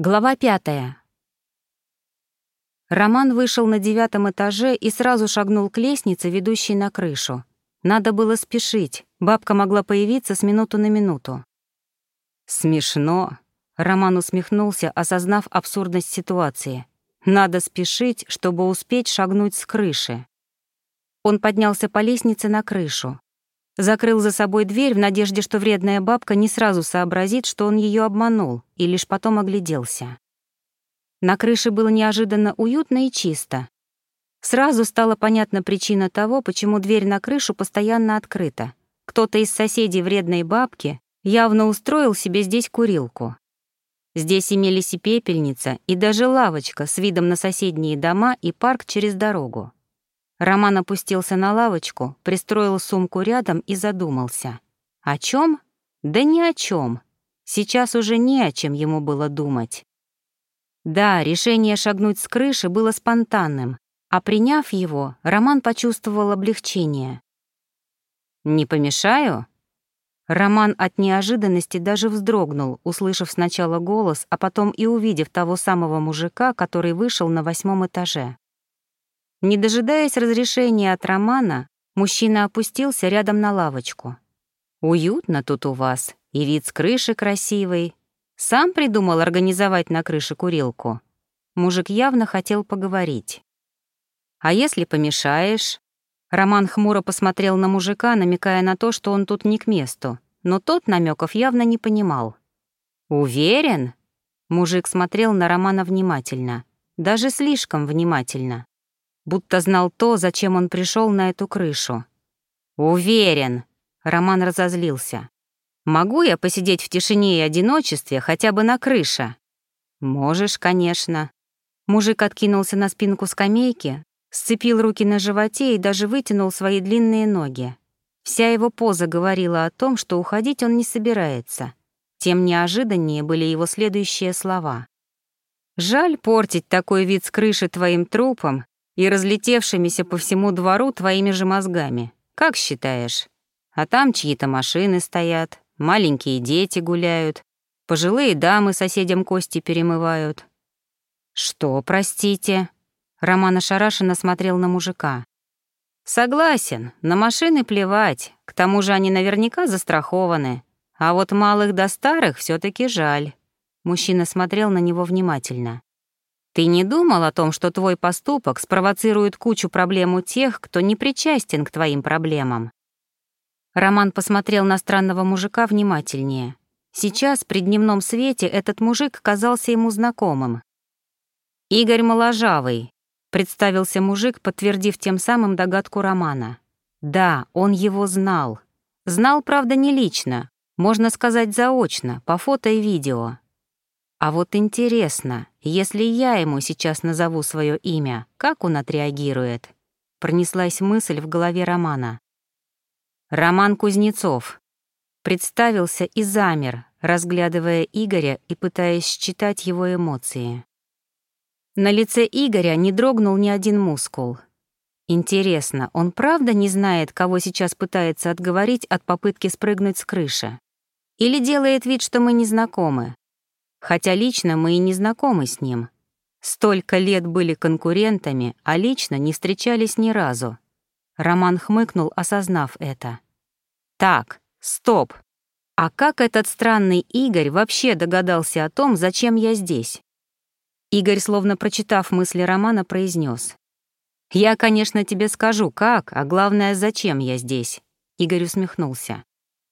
Глава пятая. Роман вышел на девятом этаже и сразу шагнул к лестнице, ведущей на крышу. Надо было спешить, бабка могла появиться с минуту на минуту. «Смешно», — Роман усмехнулся, осознав абсурдность ситуации. «Надо спешить, чтобы успеть шагнуть с крыши». Он поднялся по лестнице на крышу. Закрыл за собой дверь в надежде, что вредная бабка не сразу сообразит, что он ее обманул, и лишь потом огляделся. На крыше было неожиданно уютно и чисто. Сразу стала понятна причина того, почему дверь на крышу постоянно открыта. Кто-то из соседей вредной бабки явно устроил себе здесь курилку. Здесь имелись и пепельница, и даже лавочка с видом на соседние дома и парк через дорогу. Роман опустился на лавочку, пристроил сумку рядом и задумался. О чем? Да ни о чем. Сейчас уже не о чем ему было думать. Да, решение шагнуть с крыши было спонтанным, а приняв его, Роман почувствовал облегчение. «Не помешаю?» Роман от неожиданности даже вздрогнул, услышав сначала голос, а потом и увидев того самого мужика, который вышел на восьмом этаже. Не дожидаясь разрешения от Романа, мужчина опустился рядом на лавочку. «Уютно тут у вас, и вид с крыши красивый. Сам придумал организовать на крыше курилку?» Мужик явно хотел поговорить. «А если помешаешь?» Роман хмуро посмотрел на мужика, намекая на то, что он тут не к месту, но тот намеков явно не понимал. «Уверен?» Мужик смотрел на Романа внимательно, даже слишком внимательно будто знал то, зачем он пришел на эту крышу. «Уверен», — Роман разозлился. «Могу я посидеть в тишине и одиночестве хотя бы на крыше?» «Можешь, конечно». Мужик откинулся на спинку скамейки, сцепил руки на животе и даже вытянул свои длинные ноги. Вся его поза говорила о том, что уходить он не собирается. Тем неожиданнее были его следующие слова. «Жаль портить такой вид с крыши твоим трупом и разлетевшимися по всему двору твоими же мозгами. Как считаешь? А там чьи-то машины стоят, маленькие дети гуляют, пожилые дамы соседям кости перемывают. Что, простите? Роман ошарашенно смотрел на мужика. Согласен, на машины плевать, к тому же они наверняка застрахованы. А вот малых до старых все таки жаль. Мужчина смотрел на него внимательно. Ты не думал о том, что твой поступок спровоцирует кучу проблем у тех, кто не причастен к твоим проблемам?» Роман посмотрел на странного мужика внимательнее. Сейчас, при дневном свете, этот мужик казался ему знакомым. «Игорь Моложавый», — представился мужик, подтвердив тем самым догадку Романа. «Да, он его знал. Знал, правда, не лично, можно сказать, заочно, по фото и видео. А вот интересно, если я ему сейчас назову свое имя, как он отреагирует? Пронеслась мысль в голове Романа. Роман Кузнецов. Представился и замер, разглядывая Игоря и пытаясь считать его эмоции. На лице Игоря не дрогнул ни один мускул. Интересно, он правда не знает, кого сейчас пытается отговорить от попытки спрыгнуть с крыши? Или делает вид, что мы не знакомы? Хотя лично мы и не знакомы с ним. Столько лет были конкурентами, а лично не встречались ни разу. Роман хмыкнул, осознав это. «Так, стоп. А как этот странный Игорь вообще догадался о том, зачем я здесь?» Игорь, словно прочитав мысли Романа, произнес: «Я, конечно, тебе скажу, как, а главное, зачем я здесь». Игорь усмехнулся.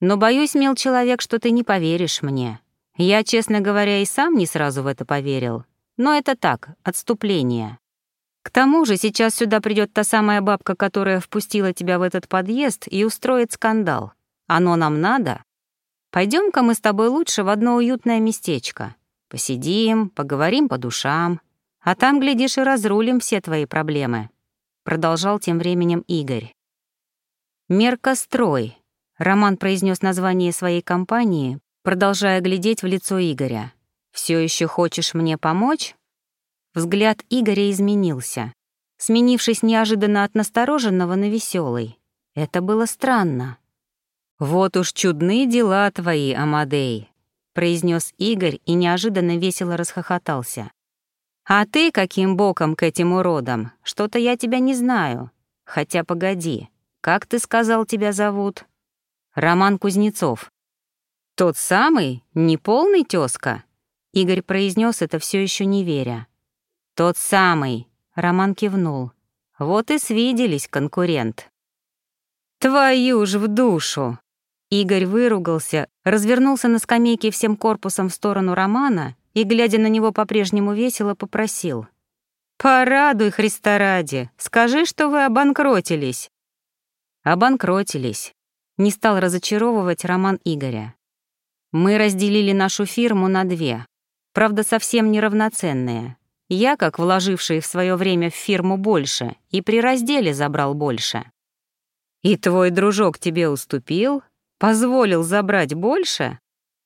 «Но боюсь, мил человек, что ты не поверишь мне. Я, честно говоря, и сам не сразу в это поверил. Но это так, отступление. К тому же сейчас сюда придет та самая бабка, которая впустила тебя в этот подъезд и устроит скандал. Оно нам надо? пойдем ка мы с тобой лучше в одно уютное местечко. Посидим, поговорим по душам. А там, глядишь, и разрулим все твои проблемы. Продолжал тем временем Игорь. «Меркострой», — Роман произнес название своей компании, продолжая глядеть в лицо Игоря. Все еще хочешь мне помочь?» Взгляд Игоря изменился, сменившись неожиданно от настороженного на веселый. Это было странно. «Вот уж чудные дела твои, Амадей. произнес Игорь и неожиданно весело расхохотался. «А ты каким боком к этим уродам? Что-то я тебя не знаю. Хотя погоди, как ты сказал, тебя зовут?» «Роман Кузнецов». «Тот самый? Неполный тёзка?» Игорь произнес это все еще не веря. «Тот самый», — Роман кивнул. «Вот и свиделись, конкурент». «Твою ж в душу!» Игорь выругался, развернулся на скамейке всем корпусом в сторону Романа и, глядя на него по-прежнему весело, попросил. «Порадуй, Христа ради, скажи, что вы обанкротились». Обанкротились. Не стал разочаровывать Роман Игоря. Мы разделили нашу фирму на две, правда, совсем неравноценные. Я, как вложивший в свое время в фирму больше, и при разделе забрал больше. «И твой дружок тебе уступил?» Позволил забрать больше?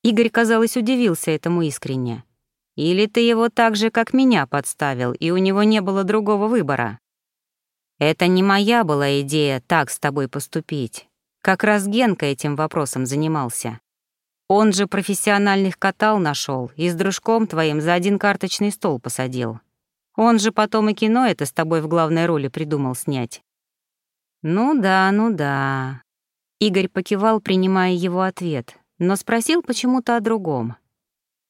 Игорь, казалось, удивился этому искренне. Или ты его так же, как меня, подставил, и у него не было другого выбора? Это не моя была идея так с тобой поступить. Как раз Генка этим вопросом занимался. Он же профессиональных катал нашел и с дружком твоим за один карточный стол посадил. Он же потом и кино это с тобой в главной роли придумал снять. Ну да, ну да. Игорь покивал, принимая его ответ, но спросил почему-то о другом.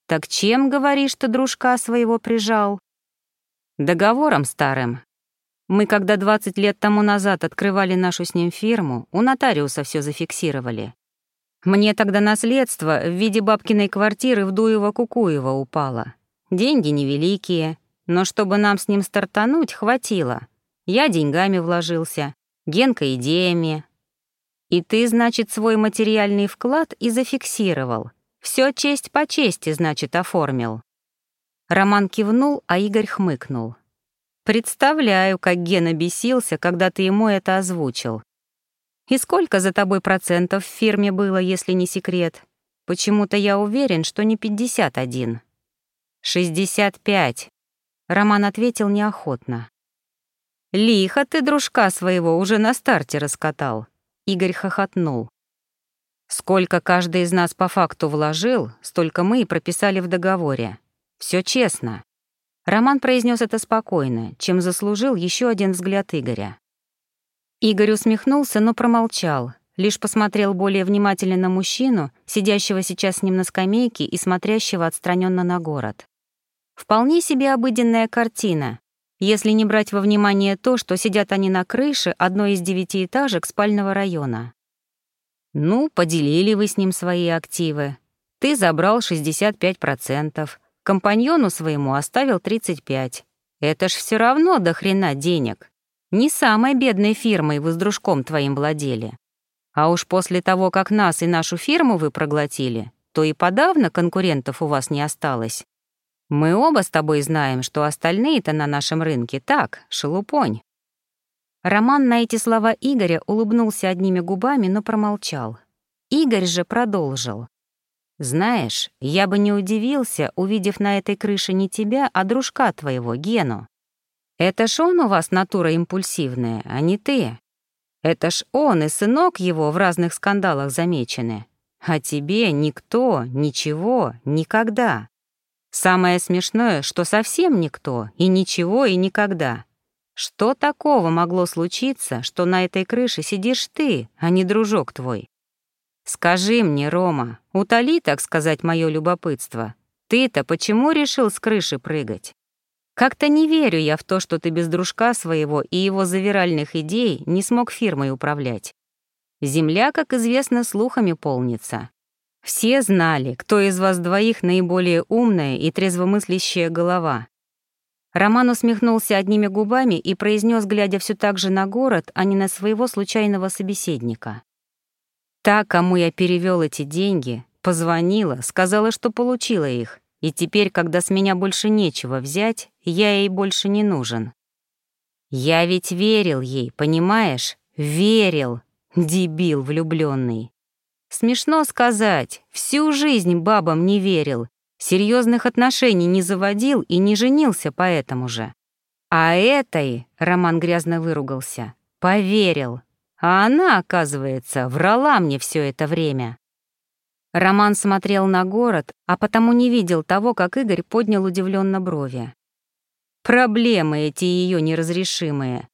«Так чем, говоришь, ты дружка своего прижал?» «Договором старым. Мы, когда 20 лет тому назад открывали нашу с ним фирму, у нотариуса все зафиксировали. Мне тогда наследство в виде бабкиной квартиры в Дуево-Кукуево упало. Деньги невеликие, но чтобы нам с ним стартануть, хватило. Я деньгами вложился, Генка идеями, и ты, значит, свой материальный вклад и зафиксировал. Все честь по чести, значит, оформил. Роман кивнул, а Игорь хмыкнул. Представляю, как Гена бесился, когда ты ему это озвучил. И сколько за тобой процентов в фирме было, если не секрет? Почему-то я уверен, что не 51. 65. Роман ответил неохотно. Лихо ты дружка своего уже на старте раскатал. Игорь хохотнул. Сколько каждый из нас по факту вложил, столько мы и прописали в договоре. Все честно. Роман произнес это спокойно, чем заслужил еще один взгляд Игоря. Игорь усмехнулся, но промолчал, лишь посмотрел более внимательно на мужчину, сидящего сейчас с ним на скамейке и смотрящего отстраненно на город. Вполне себе обыденная картина, если не брать во внимание то, что сидят они на крыше одной из девятиэтажек спального района. Ну, поделили вы с ним свои активы. Ты забрал 65%, компаньону своему оставил 35%. Это ж все равно до хрена денег. Не самой бедной фирмой вы с дружком твоим владели. А уж после того, как нас и нашу фирму вы проглотили, то и подавно конкурентов у вас не осталось. Мы оба с тобой знаем, что остальные-то на нашем рынке так, шелупонь». Роман на эти слова Игоря улыбнулся одними губами, но промолчал. Игорь же продолжил. «Знаешь, я бы не удивился, увидев на этой крыше не тебя, а дружка твоего, Гену. Это ж он у вас натура импульсивная, а не ты. Это ж он и сынок его в разных скандалах замечены. А тебе никто, ничего, никогда. Самое смешное, что совсем никто, и ничего, и никогда. Что такого могло случиться, что на этой крыше сидишь ты, а не дружок твой? Скажи мне, Рома, утоли, так сказать, мое любопытство. Ты-то почему решил с крыши прыгать? Как-то не верю я в то, что ты без дружка своего и его завиральных идей не смог фирмой управлять. Земля, как известно, слухами полнится. Все знали, кто из вас двоих наиболее умная и трезвомыслящая голова. Роман усмехнулся одними губами и произнес, глядя все так же на город, а не на своего случайного собеседника. Та, кому я перевел эти деньги, позвонила, сказала, что получила их, и теперь, когда с меня больше нечего взять, я ей больше не нужен. Я ведь верил ей, понимаешь? Верил, дебил влюбленный. Смешно сказать, всю жизнь бабам не верил, серьезных отношений не заводил и не женился поэтому же. А этой, Роман грязно выругался, поверил. А она, оказывается, врала мне все это время. Роман смотрел на город, а потому не видел того, как Игорь поднял удивленно брови. Проблемы эти ее неразрешимые.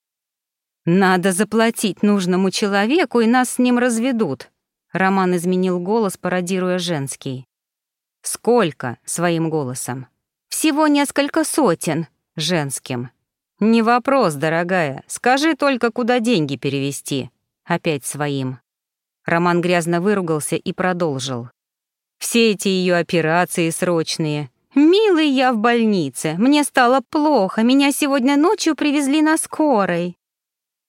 Надо заплатить нужному человеку, и нас с ним разведут. Роман изменил голос, пародируя женский. Сколько? своим голосом. Всего несколько сотен женским. Не вопрос, дорогая. Скажи только, куда деньги перевести. Опять своим. Роман грязно выругался и продолжил. «Все эти ее операции срочные. Милый я в больнице. Мне стало плохо. Меня сегодня ночью привезли на скорой».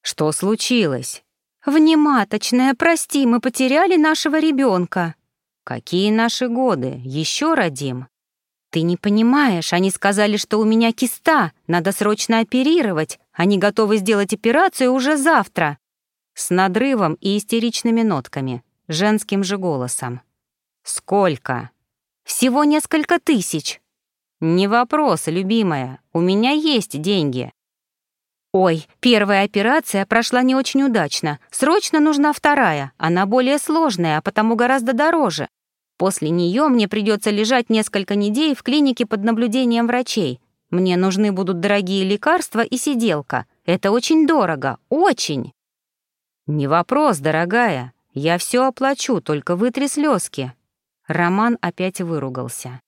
«Что случилось?» «Внематочная, прости, мы потеряли нашего ребенка. «Какие наши годы? Еще родим?» «Ты не понимаешь, они сказали, что у меня киста, надо срочно оперировать. Они готовы сделать операцию уже завтра с надрывом и истеричными нотками, женским же голосом. «Сколько?» «Всего несколько тысяч». «Не вопрос, любимая, у меня есть деньги». «Ой, первая операция прошла не очень удачно. Срочно нужна вторая. Она более сложная, а потому гораздо дороже. После нее мне придется лежать несколько недель в клинике под наблюдением врачей. Мне нужны будут дорогие лекарства и сиделка. Это очень дорого, очень!» «Не вопрос, дорогая. Я все оплачу, только вытри слезки». Роман опять выругался.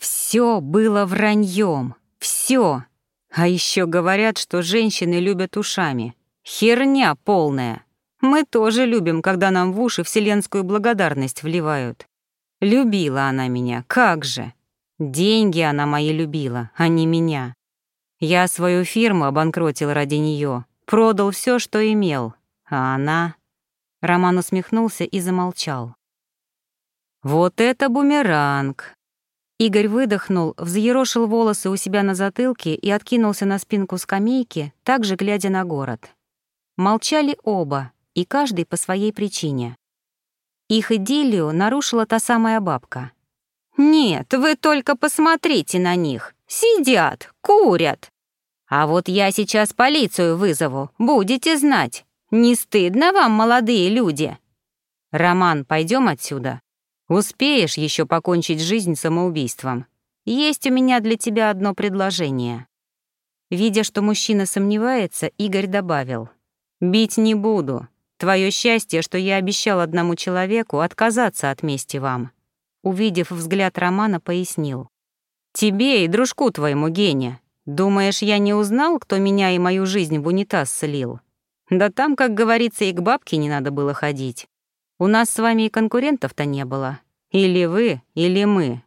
Все было враньем, все. А еще говорят, что женщины любят ушами. Херня полная. Мы тоже любим, когда нам в уши вселенскую благодарность вливают. Любила она меня, как же. Деньги она мои любила, а не меня. Я свою фирму обанкротил ради нее, продал все, что имел, а она... Роман усмехнулся и замолчал. «Вот это бумеранг!» Игорь выдохнул, взъерошил волосы у себя на затылке и откинулся на спинку скамейки, также глядя на город. Молчали оба, и каждый по своей причине. Их идиллию нарушила та самая бабка. «Нет, вы только посмотрите на них. Сидят, курят. А вот я сейчас полицию вызову, будете знать. Не стыдно вам, молодые люди? Роман, пойдем отсюда. Успеешь еще покончить жизнь самоубийством. Есть у меня для тебя одно предложение. Видя, что мужчина сомневается, Игорь добавил. «Бить не буду. Твое счастье, что я обещал одному человеку отказаться от мести вам». Увидев взгляд Романа, пояснил. «Тебе и дружку твоему, Гене. Думаешь, я не узнал, кто меня и мою жизнь в унитаз слил? Да там, как говорится, и к бабке не надо было ходить. У нас с вами и конкурентов-то не было. Или вы, или мы.